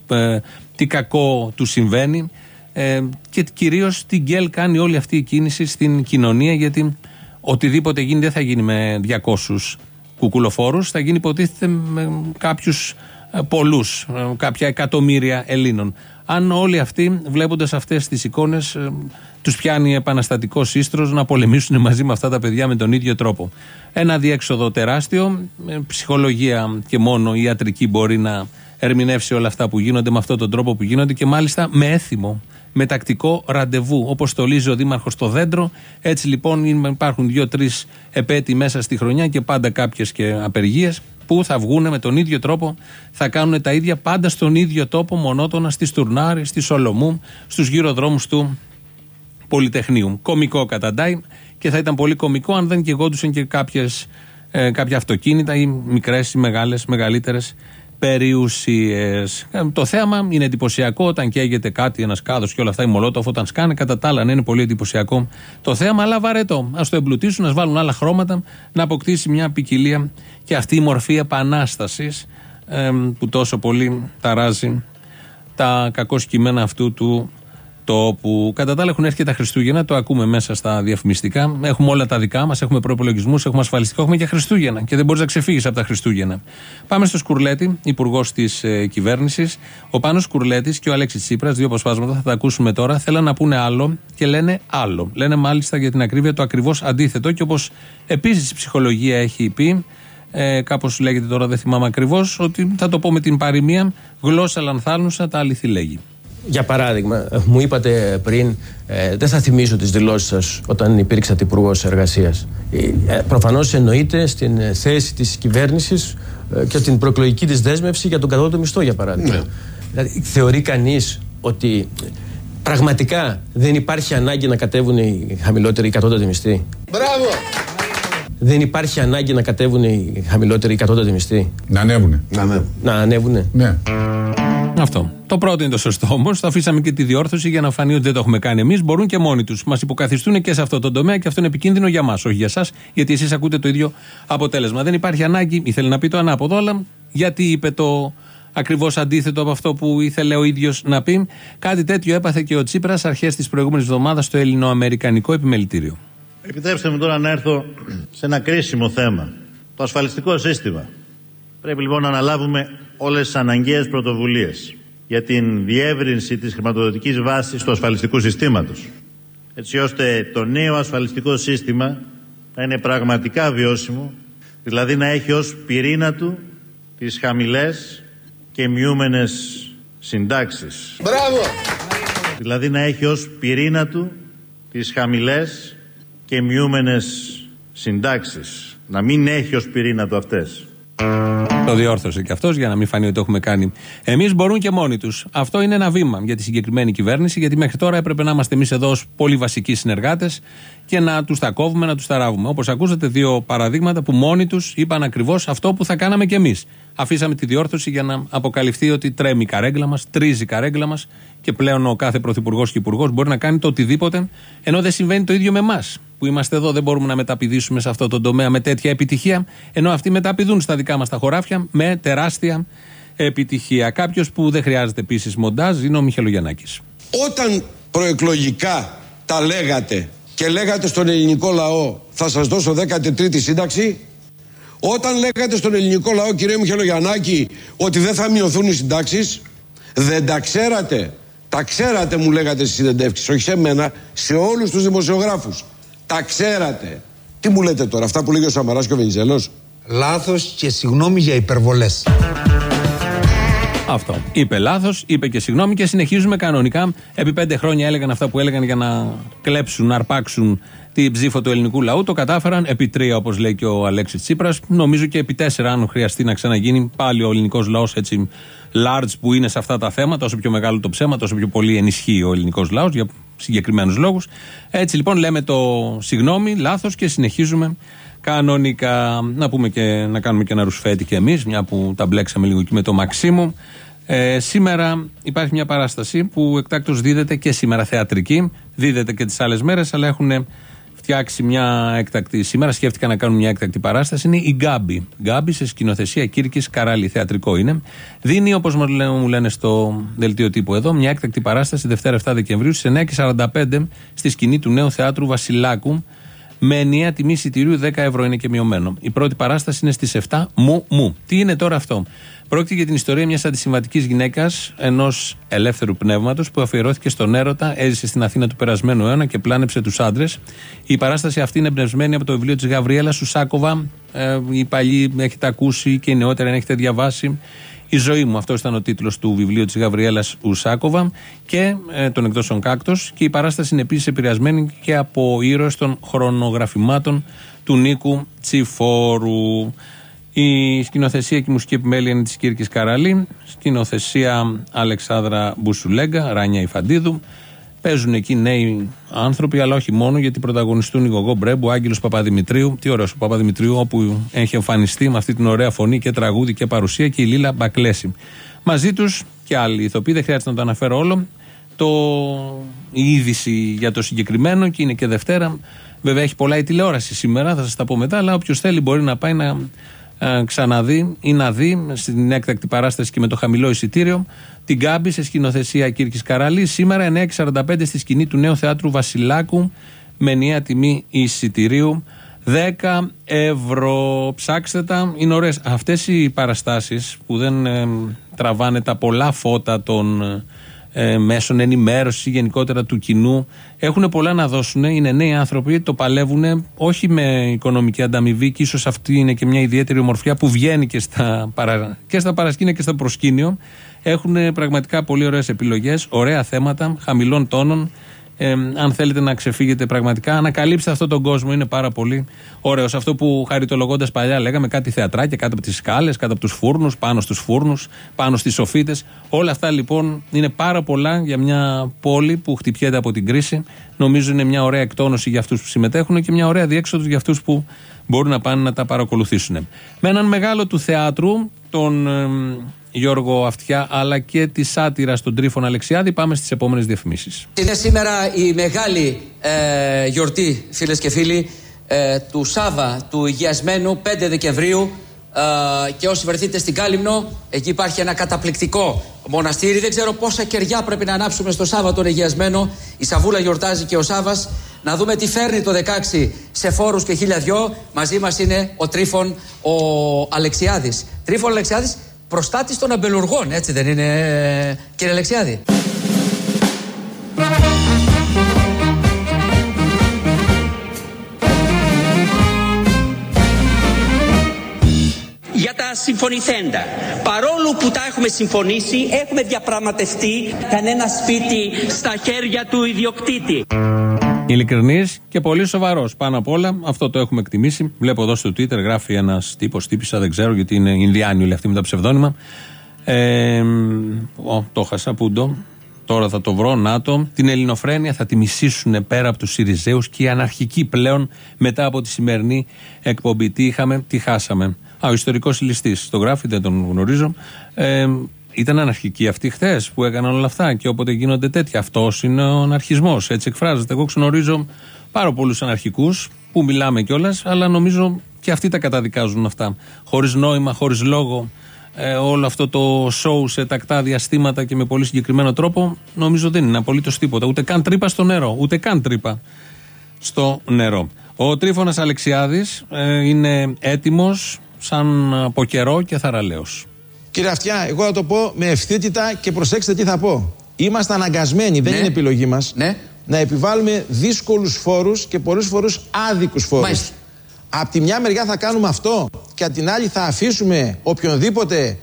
ε, τι κακό του συμβαίνει ε, και κυρίως τι γκέλ κάνει όλη αυτή η κίνηση στην κοινωνία, γιατί οτιδήποτε γίνει δεν θα γίνει με 200 κουκουλοφόρους, θα γίνει υποτίθεται με κάποιους ε, πολλούς, ε, κάποια εκατομμύρια Ελλήνων. Αν όλοι αυτοί, βλέποντας αυτές τις εικόνες, ε, τους πιάνει επαναστατικός σύστρο να πολεμήσουν μαζί με αυτά τα παιδιά με τον ίδιο τρόπο. Ένα διέξοδο τεράστιο. Ψυχολογία και μόνο η ιατρική μπορεί να ερμηνεύσει όλα αυτά που γίνονται με αυτόν τον τρόπο που γίνονται και μάλιστα με έθιμο με τακτικό ραντεβού. Όπως το λύζει ο Δήμαρχος στο δέντρο, έτσι λοιπόν υπάρχουν δύο-τρεις επέτειοι μέσα στη χρονιά και πάντα κάποιες και απεργίες που θα βγουν με τον ίδιο τρόπο, θα κάνουν τα ίδια πάντα στον ίδιο τόπο, μονότονα στη Στουρνάρη, στη Σολομού, στους γύρω δρόμου του Πολυτεχνείου. Κομικό καταντάει και θα ήταν πολύ κομικό αν δεν κεγόντουσαν και κάποιες, ε, κάποια αυτοκίνητα ή μικρές ή μεγάλες, μεγαλύτερες περιουσίες. Ε, το θέαμα είναι εντυπωσιακό όταν καίγεται κάτι, ένας κάδος και όλα αυτά, η Μολότοφ όταν σκάνε. Κατά τα άλλα, ναι, είναι πολύ εντυπωσιακό το θέαμα, αλλά βαρετό. Α το εμπλουτίσουν, ας βάλουν άλλα χρώματα, να αποκτήσει μια ποικιλία και αυτή η μορφή επανάστασης που τόσο πολύ ταράζει τα κακό κειμένα αυτού του το που κατά τα άλλα έχουν έρθει και τα Χριστούγεννα, το ακούμε μέσα στα διαφημιστικά. Έχουμε όλα τα δικά μας, έχουμε προπολογισμούς, έχουμε ασφαλιστικό, έχουμε και Χριστούγεννα και δεν μπορείς να ξεφύγεις από τα Χριστούγεννα. Πάμε στο Σκουρλέτη, υπουργός της ε, κυβέρνησης. Ο Πάνος Σκουρλέτης και ο Αλέξης Τσίπρας, δύο αποσπάσματα θα τα ακούσουμε τώρα, θέλουν να πούνε άλλο και λένε άλλο. Λένε μάλιστα για την ακρίβεια το ακριβώς αντίθετο και όπως επίσης η ψυχολογία έχει πει, ε, κάπως λέγεται τώρα, δεν θυμάμαι ακριβώς, ότι θα το πω με την παροιμία, γλώσσα λανθάνουσα, τα αληθή λέγει. Για παράδειγμα, μου είπατε πριν, ε, δεν θα θυμίσω τις δηλώσεις σας όταν υπήρξατε υπουργός εργασίας. Ε, προφανώς εννοείται στην θέση της κυβέρνησης ε, και την προεκλογική της δέσμευση για τον κατώτατο μισθό, για παράδειγμα. Ναι. Δηλαδή, θεωρεί κανείς ότι Πραγματικά δεν υπάρχει ανάγκη να κατέβουν οι χαμηλότεροι κατώτατοι μισθοί; Μπράβο! Δεν υπάρχει ανάγκη να κατέβουν οι χαμηλότεροι κατώτατοι μισθοί; Να ανέβουνε. Να ανέβουν. Να ανέβουνε. Ναι. Αυτό. Το πρώτο είναι το σωστό όμως. Θα αφήσαμε και τη διόρθωση για να φανεί ότι δεν το έχουμε κάνει εμείς. Μπορούν και μόνοι τους. Μας υποκαθιστούν και σε αυτό το τομέα και αυτό είναι επικίνδυνο για μας, όχι για εσά, γιατί εσείς ακούτε το ίδιο αποτέλεσμα. Δεν υπάρχει ανάγκη, ήθελε να πει το ανάποδο, αλλά γιατί είπε το ακριβώς αντίθετο από αυτό που ήθελε ο ίδιος να πει. Κάτι τέτοιο έπαθε και ο Τσίπρας αρχές της προηγούμενης εβδομάδας στο Ελληνοαμερικανικό Επιμελητήριο. Επιτρέψτε μου τώρα να έρθω σε ένα κρίσιμο θέμα. Το ασφαλιστικό σύστημα. Πρέπει λοιπόν να αναλάβουμε όλες τις αναγκαίες πρωτοβουλίες για την διεύρυνση της χρηματοδοτικής βάσης του ασφαλιστικού συστήματος. Έτσι ώστε το νέο ασφαλιστικό σύστημα να είναι πραγματικά βιώσιμο, δηλαδή να έχει ως πυρήνα του τις χαμηλές και μειούμενες συντάξεις. Μπράβο! Δηλαδή να έχει ως πυρήνα του τις χαμηλές και μειούμενες συντάξεις. Να μην έχει ως πυρήνα του αυτές. Το διόρθωσε και αυτός για να μην φανεί ότι το έχουμε κάνει. Εμείς μπορούν και μόνοι τους. Αυτό είναι ένα βήμα για τη συγκεκριμένη κυβέρνηση, γιατί μέχρι τώρα έπρεπε να είμαστε εμείς εδώ ως πολύ βασικοί συνεργάτες και να τους τα κόβουμε, να τους τα ράβουμε. Όπως ακούσατε, δύο παραδείγματα που μόνοι τους είπαν ακριβώς αυτό που θα κάναμε κι εμείς. Αφήσαμε τη διόρθωση για να αποκαλυφθεί ότι τρέμει η καρέγκλα μας, τρίζει η καρέγκλα μας και πλέον ο κάθε πρωθυπουργός και υπουργός μπορεί να κάνει το οτιδήποτε, ενώ δεν συμβαίνει το ίδιο με εμάς που είμαστε εδώ. Δεν μπορούμε να μεταπηδήσουμε σε αυτό το τομέα με τέτοια επιτυχία, ενώ αυτοί μεταπηδούν στα δικά μας τα χωράφια με τεράστια επιτυχία. Κάποιος που δεν χρειάζεται επίσης μοντάζ είναι ο Μιχελογιαννάκη. Όταν προεκλογικά τα λέγατε και λέγατε στον ελληνικό λαό θα σας δώσω 13η σύνταξη όταν λέγατε στον ελληνικό λαό κύριε Μιχελογιαννάκη ότι δεν θα μειωθούν οι συντάξεις δεν τα ξέρατε τα ξέρατε μου λέγατε στις συνεντεύξεις όχι σε μένα, σε όλους τους δημοσιογράφους τα ξέρατε τι μου λέτε τώρα αυτά που λέγει ο Σαμαράς και ο Βενιζέλος; Λάθος και συγγνώμη για υπερβολές. Αυτό. Είπε λάθος, είπε και συγγνώμη και συνεχίζουμε κανονικά. Επί πέντε χρόνια έλεγαν αυτά που έλεγαν για να κλέψουν, να αρπάξουν την ψήφο του ελληνικού λαού. Το κατάφεραν επί τρία, όπως λέει και ο Αλέξης Τσίπρας. Νομίζω και επί τέσσερα, αν χρειαστεί να ξαναγίνει πάλι ο ελληνικός λαός έτσι large που είναι σε αυτά τα θέματα. Όσο πιο μεγάλο το ψέμα, τόσο πιο πολύ ενισχύει ο ελληνικός λαός για συγκεκριμένους λόγους. Έτσι λοιπόν λέμε το συγγνώμη, λάθος και συνεχίζουμε κανονικά. Να πούμε και να κάνουμε και ένα ρουσφέτη και εμείς, μια που τα μπλέξαμε λίγο εκεί με το Μαξίμου. Ε, σήμερα υπάρχει μια παράσταση που εκτάκτως δίδεται και σήμερα θεατρική, δίδεται και τις άλλες μέρες, αλλά έχουν φτιάξει μια έκτακτη. Σήμερα σκέφτηκαν να κάνουν μια έκτακτη παράσταση. Είναι η Γκάμπη. Γκάμπη σε σκηνοθεσία Κύρκης Καράλη. Θεατρικό είναι. Δίνει, όπως μου λένε, μου λένε στο δελτίο τύπου εδώ, μια έκτακτη παράσταση Δευτέρα 7 Δεκεμβρίου στις 9.45 στη σκηνή του νέου θεάτρου Βασιλάκου. Με ενιαία τιμή εισιτηρίου 10 ευρώ είναι και μειωμένο. Η πρώτη παράσταση είναι στις 7 μου μου. Τι είναι τώρα αυτό; Πρόκειται για την ιστορία μιας αντισυμβατικής γυναίκας, ενός ελεύθερου πνεύματος που αφιερώθηκε στον έρωτα, έζησε στην Αθήνα του περασμένου αιώνα και πλάνεψε τους άντρες. Η παράσταση αυτή είναι εμπνευσμένη από το βιβλίο της Γαβριέλα Σουσάκοβα. Ε, οι παλιοί έχετε ακούσει και οι νεότεροι αν έχετε διαβάσει. Η ζωή μου, αυτός ήταν ο τίτλος του βιβλίου της Γαβριέλας Ουσάκοβα και ε, των εκδόσεων Κάκτος. Και η παράσταση είναι επίσης επηρεασμένη και από ήρωες των χρονογραφημάτων του Νίκου Τσιφόρου. Η σκηνοθεσία και η μουσική επιμέλεια είναι της Κύρκης Καραλή. Σκηνοθεσία Αλεξάνδρα Μπουσουλέγκα, Ράνια Ιφαντίδου. Παίζουν εκεί νέοι άνθρωποι, αλλά όχι μόνο, γιατί πρωταγωνιστούν η Γογό Μπρέμπου, ο Άγγελος Παπαδημητρίου. Τι ωραίος ο Παπαδημητρίου, όπου έχει εμφανιστεί με αυτή την ωραία φωνή και τραγούδι και παρουσία και η Λίλα Μπακλέση. Μαζί τους και άλλοι ηθοποιοί, δεν χρειάζεται να το αναφέρω όλο. Το, η είδηση για το συγκεκριμένο και είναι και Δευτέρα. Βέβαια έχει πολλά η τηλεόραση σήμερα, θα σας τα πω μετά, αλλά όποιος θέλει μπορεί να πάει να ε, ξαναδεί ή να δει στην έκτακτη παράσταση και με το χαμηλό εισιτήριο την Κάμπη σε σκηνοθεσία Κύρκης Καραλής. Σήμερα 9.45 στη σκηνή του νέου θεάτρου Βασιλάκου με ενιαία τιμή εισιτηρίου 10 ευρώ. Ψάξτε τα, είναι ωραίες. Αυτές οι παραστάσεις που δεν ε, τραβάνε τα πολλά φώτα των ε, μέσων ενημέρωσης γενικότερα του κοινού έχουν πολλά να δώσουν. Είναι νέοι άνθρωποι, το παλεύουν όχι με οικονομική ανταμοιβή και ίσως αυτή είναι και μια ιδιαίτερη ομορφιά που βγαίνει και στα, παρα... και στα παρασκήνια και στα προσκήνιο. Έχουν πραγματικά πολύ ωραίες επιλογές, ωραία θέματα, χαμηλών τόνων Ε, αν θέλετε να ξεφύγετε πραγματικά, ανακαλύψτε αυτόν τον κόσμο. Είναι πάρα πολύ ωραίο. Αυτό που χαριτολογώντας παλιά λέγαμε κάτι θεατράκια κάτω από τις σκάλες, κάτω από τους φούρνους, πάνω στους φούρνους, πάνω στις σοφίτες. Όλα αυτά λοιπόν είναι πάρα πολλά για μια πόλη που χτυπιέται από την κρίση. Νομίζω είναι μια ωραία εκτόνωση για αυτούς που συμμετέχουν και μια ωραία διέξοδος για αυτούς που μπορούν να πάνε να τα παρακολουθήσουν. Με έναν μεγάλο του θεάτρου, τον Γιώργο Αυτιά, αλλά και τη σάτυρα στον Τρίφων Αλεξιάδη, πάμε στις επόμενες διαφημίσεις. Είναι σήμερα η μεγάλη ε, γιορτή, φίλες και φίλοι, ε, του Σάβα, του Υγειασμένου, 5 Δεκεμβρίου. Ε, και όσοι βρεθείτε στην Κάλυμνο, εκεί υπάρχει ένα καταπληκτικό μοναστήρι. Δεν ξέρω πόσα κεριά πρέπει να ανάψουμε στο Σάββατο τον Υγειασμένο. Η Σαβούλα γιορτάζει και ο Σάβας. Να δούμε τι φέρνει το 16 σε φόρους και χίλια δυο. Μαζί μας είναι ο Τρίφων ο Αλεξιάδης. Τρίφων Αλεξιάδης, προστάτης των αμπελουργών, έτσι δεν είναι, κύριε Αλεξιάδη; για τα συμφωνηθέντα. Παρόλο που τα έχουμε συμφωνήσει, έχουμε διαπραγματευτεί κανένα σπίτι στα χέρια του ιδιοκτήτη. Ειλικρινής και πολύ σοβαρός. Πάνω απ' όλα, αυτό το έχουμε εκτιμήσει. Βλέπω εδώ στο Twitter γράφει ένας τύπος, τύπησα, δεν ξέρω γιατί είναι Ινδιάνοι όλοι αυτοί με τα ψευδόνυμα. Ε, ο, το χάσα, πούντο. Τώρα θα το βρω, να το. Την ελληνοφρένεια θα τη μισήσουν πέρα από τους Σιριζέους και οι αναρχικοί πλέον μετά από τη σημερινή εκπομπή. Τι είχαμε, τι χάσαμε. Α, ο ιστορικός ληστής. Το γράφει, δεν τον γνωρίζω. Ε, ήταν αναρχικοί αυτοί χθες που έκαναν όλα αυτά και όποτε γίνονται τέτοια. Αυτός είναι ο αναρχισμός. Έτσι εκφράζεται. Εγώ γνωρίζω πάρα πολλούς αναρχικούς που μιλάμε κιόλας, αλλά νομίζω και αυτοί τα καταδικάζουν αυτά. Χωρίς νόημα, χωρίς λόγο. Ε, όλο αυτό το show σε τακτά διαστήματα και με πολύ συγκεκριμένο τρόπο, νομίζω δεν είναι απολύτως τίποτα. Ούτε καν τρύπα στο νερό. Ούτε καν τρύπα στο νερό. Ο Τρίφωνας Αλεξιάδης ε, είναι έτοιμος σαν από καιρό και θαραλέος. Κύριε Αυτιά, εγώ θα το πω με ευθύτητα και προσέξτε τι θα πω. Είμαστε αναγκασμένοι, δεν Ναι. είναι επιλογή μας, Ναι. να επιβάλλουμε δύσκολους φόρους και πολλούς φορού άδικους φόρους. Μάλιστα. Απ' τη μια μεριά θα κάνουμε αυτό και απ' την άλλη θα αφήσουμε οποιονδήποτε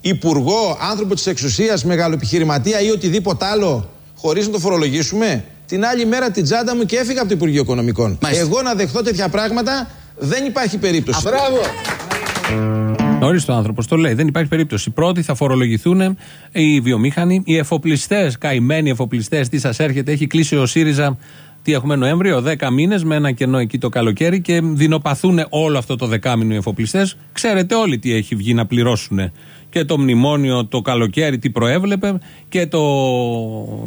υπουργό, άνθρωπο της εξουσίας, μεγαλοεπιχειρηματία ή οτιδήποτε άλλο χωρίς να το φορολογήσουμε. Την άλλη μέρα την τσάντα μου και έφυγα από το Υπουργείο Οικονομικών. Μάλιστα. Εγώ να δεχτώ τέτοια πράγματα δεν υπάρχει περίπτωση. Ορίστε ο άνθρωπος, το λέει. Δεν υπάρχει περίπτωση. Πρώτοι θα φορολογηθούν οι βιομήχανοι, οι εφοπλιστές, καημένοι εφοπλιστές. Τι σας έρχεται, έχει κλείσει ο ΣΥΡΙΖΑ. Τι έχουμε Νοέμβριο, 10 μήνες με ένα κενό εκεί το καλοκαίρι και δεινοπαθούν όλο αυτό το δεκάμινο οι εφοπλιστές. Ξέρετε όλοι τι έχει βγει να πληρώσουν. Και το μνημόνιο το καλοκαίρι τι προέβλεπε και το,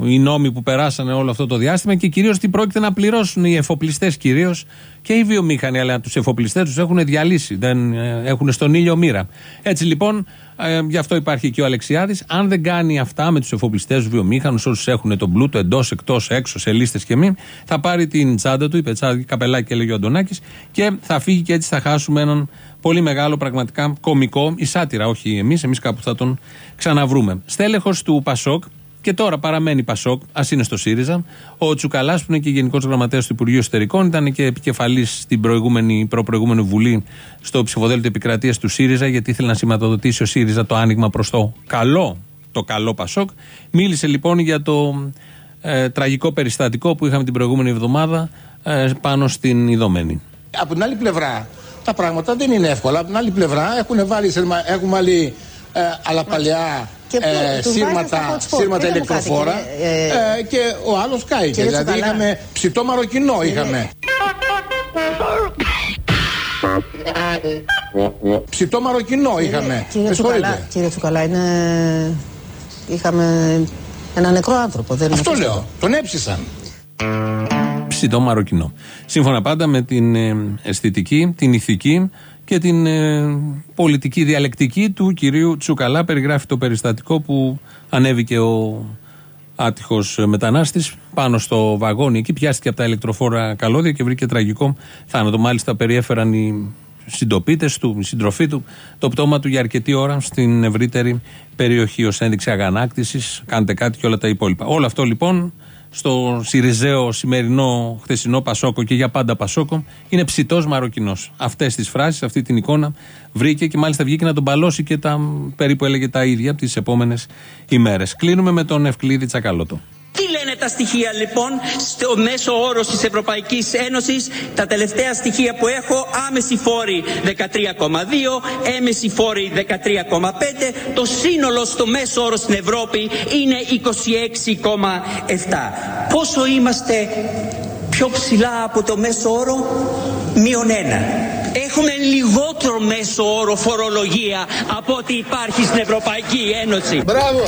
οι νόμοι που περάσανε όλο αυτό το διάστημα και κυρίως τι πρόκειται να πληρώσουν οι εφοπλιστές κυρίως και οι βιομήχανοι, αλλά τους εφοπλιστές τους έχουν διαλύσει. Δεν, ε, έχουν στον ήλιο μοίρα. Έτσι λοιπόν, ε, γι' αυτό υπάρχει και ο Αλεξιάδης. Αν δεν κάνει αυτά με τους εφοπλιστές, τους βιομήχανους, όσους έχουν τον πλούτο εντός, εκτός, έξω, σε λίστες και μη, θα πάρει την τσάντα του, η πετσάδη καπελάκι, έλεγε ο Αντωνάκης, και θα φύγει και έτσι θα χάσουμε έναν πολύ μεγάλο πραγματικά κομικό, η σάτυρα, όχι εμείς, εμείς κάπου θα τον ξαναβρούμε. Στέλεχος του Πασόκ, και τώρα παραμένει Πασόκ, ας είναι στο ΣΥΡΙΖΑ. Ο Τσουκαλάς, που είναι και γενικός γραμματέας του Υπουργείου Εσωτερικών, ήταν και επικεφαλής στην προηγούμενη, προπροηγούμενη Βουλή στο ψηφοδέλτιο επικρατείας του ΣΥΡΙΖΑ, γιατί ήθελε να σηματοδοτήσει ο ΣΥΡΙΖΑ το άνοιγμα προς το καλό, το καλό Πασόκ. Μίλησε λοιπόν για το ε, τραγικό περιστατικό που είχαμε την προηγούμενη εβδομάδα ε, πάνω στην Ιδωμένη. Από την άλλη πλευρά, τα πράγματα δεν είναι εύκολα. Από την άλλη πλευρά έχουν βάλει, σειρμα- έχουν βάλει ε, άλλα παλιά Και πού- ε, τους βάζουν στα σύρματα, hot spot. σύρματα Πείτε μου κάτι, ηλεκτροφόρα κύριε, ε, ε, και ο άλλος κάηκε. κύριε Δηλαδή Τσουκαλά. είχαμε ψητό μαροκινό είχαμε. Ψητό μαροκινό είχαμε. Κύριε Με Τσουκαλά, συγχωρείτε. κύριε Τσουκαλά, είναι... είχαμε ένα νεκρό άνθρωπο. Δεν είναι Αυτό σωστό. λέω. Τον έψησαν. Ψητό μαροκινό. Σύμφωνα πάντα με την ε, αισθητική, την ηθική και την ε, πολιτική διαλεκτική του κυρίου Τσουκαλά. Περιγράφει το περιστατικό που ανέβηκε ο άτυχος μετανάστης πάνω στο βαγόνι. Εκεί πιάστηκε από τα ηλεκτροφόρα καλώδια και βρήκε τραγικό θάνατο. Μάλιστα, περιέφεραν οι συντοπίτες του, οι συντροφοί του, το πτώμα του για αρκετή ώρα στην ευρύτερη περιοχή ως ένδειξη αγανάκτησης. Κάντε κάτι και όλα τα υπόλοιπα. Όλο αυτό λοιπόν στο Σιριζέο σημερινό χθεσινό Πασόκο και για πάντα Πασόκο είναι ψητός Μαροκινό. Αυτές τις φράσεις, αυτή την εικόνα βρήκε και μάλιστα βγήκε να τον παλώσει και τα περίπου έλεγε τα ίδια τις επόμενες ημέρες. Κλείνουμε με τον Ευκλήδη Τσακαλώτο. Τι λένε είναι τα στοιχεία λοιπόν στο μέσο όρος της Ευρωπαϊκής Ένωσης. Τα τελευταία στοιχεία που έχω, άμεση φόρη 13,2, έμεση φόρη 13,5. Το σύνολο στο μέσο όρο στην Ευρώπη είναι 26,7. Πόσο είμαστε πιο ψηλά από το μέσο όρο, μείον ένα. Έχουμε λιγότερο μέσο όρο φορολογία από ό,τι υπάρχει στην Ευρωπαϊκή Ένωση. Μπράβο!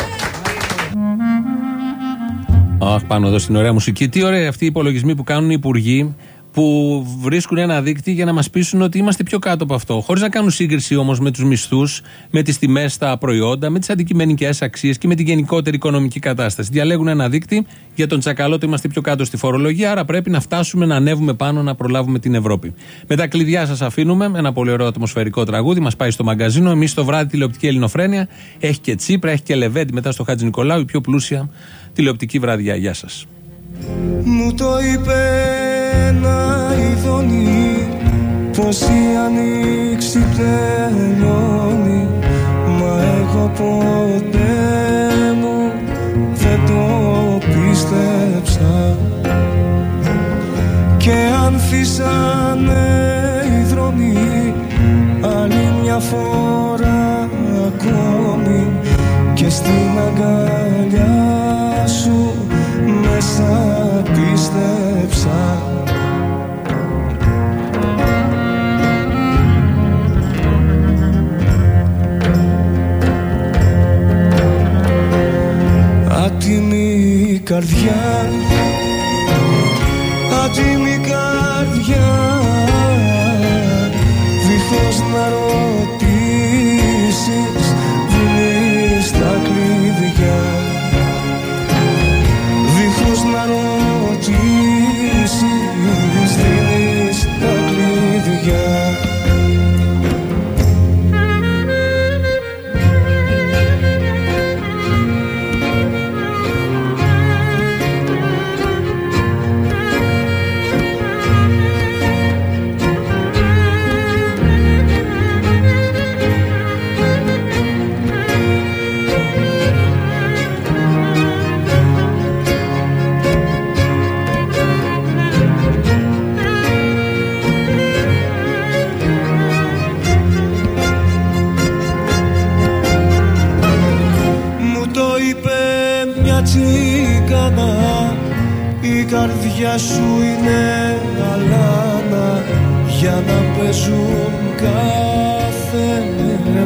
Αχ, πάνω εδώ στην ωραία μουσική. Τι ωραία αυτοί οι υπολογισμοί που κάνουν οι υπουργοί που βρίσκουν ένα δείκτη για να μας πείσουν ότι είμαστε πιο κάτω από αυτό. Χωρίς να κάνουν σύγκριση όμως με τους μισθούς, με τις τιμές στα προϊόντα, με τις αντικειμενικές αξίες και με την γενικότερη οικονομική κατάσταση. Διαλέγουν ένα δείκτη για τον τσακαλό ότι είμαστε πιο κάτω στη φορολογία, άρα πρέπει να φτάσουμε να ανέβουμε πάνω να προλάβουμε την Ευρώπη. Με τα κλειδιά σας αφήνουμε. Ένα πολύ ωραίο ατμοσφαιρικό τραγούδι. Μας πάει στο μαγκαζίνο. Εμείς το βράδυ τηλεοπτική Ελληνοφρένεια. Έχει και Τσίπρα, έχει και Λεβέντη μετά στο Χατζη Νικολάου, η πιο πλούσια τηλεοπτική βραδιά. Γεια σας. Μου το είπε ένα ειδονή πως η ανοίξη τελειώνει. Μα εγώ ποτέ μου δεν το πίστεψα. Και αν φύσανε οι δρόμοι άλλη μια φορά ακόμη. Και στην αγκαλιά Άτιμη καρδιά Άτιμη καρδιά μια τσίκανα Η καρδιά σου είναι αλάνα Για να παίζουν κάθε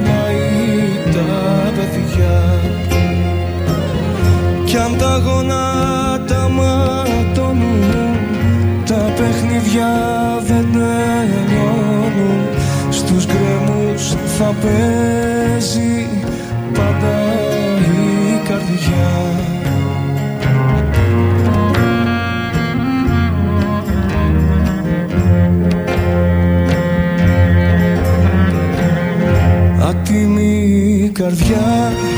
μαΐ τα παιδιά. Κι αν τα γονάτα ματώνουν Τα παιχνίδια δεν τελειώνουν Στους γκρεμούς θα παίζει καρδιά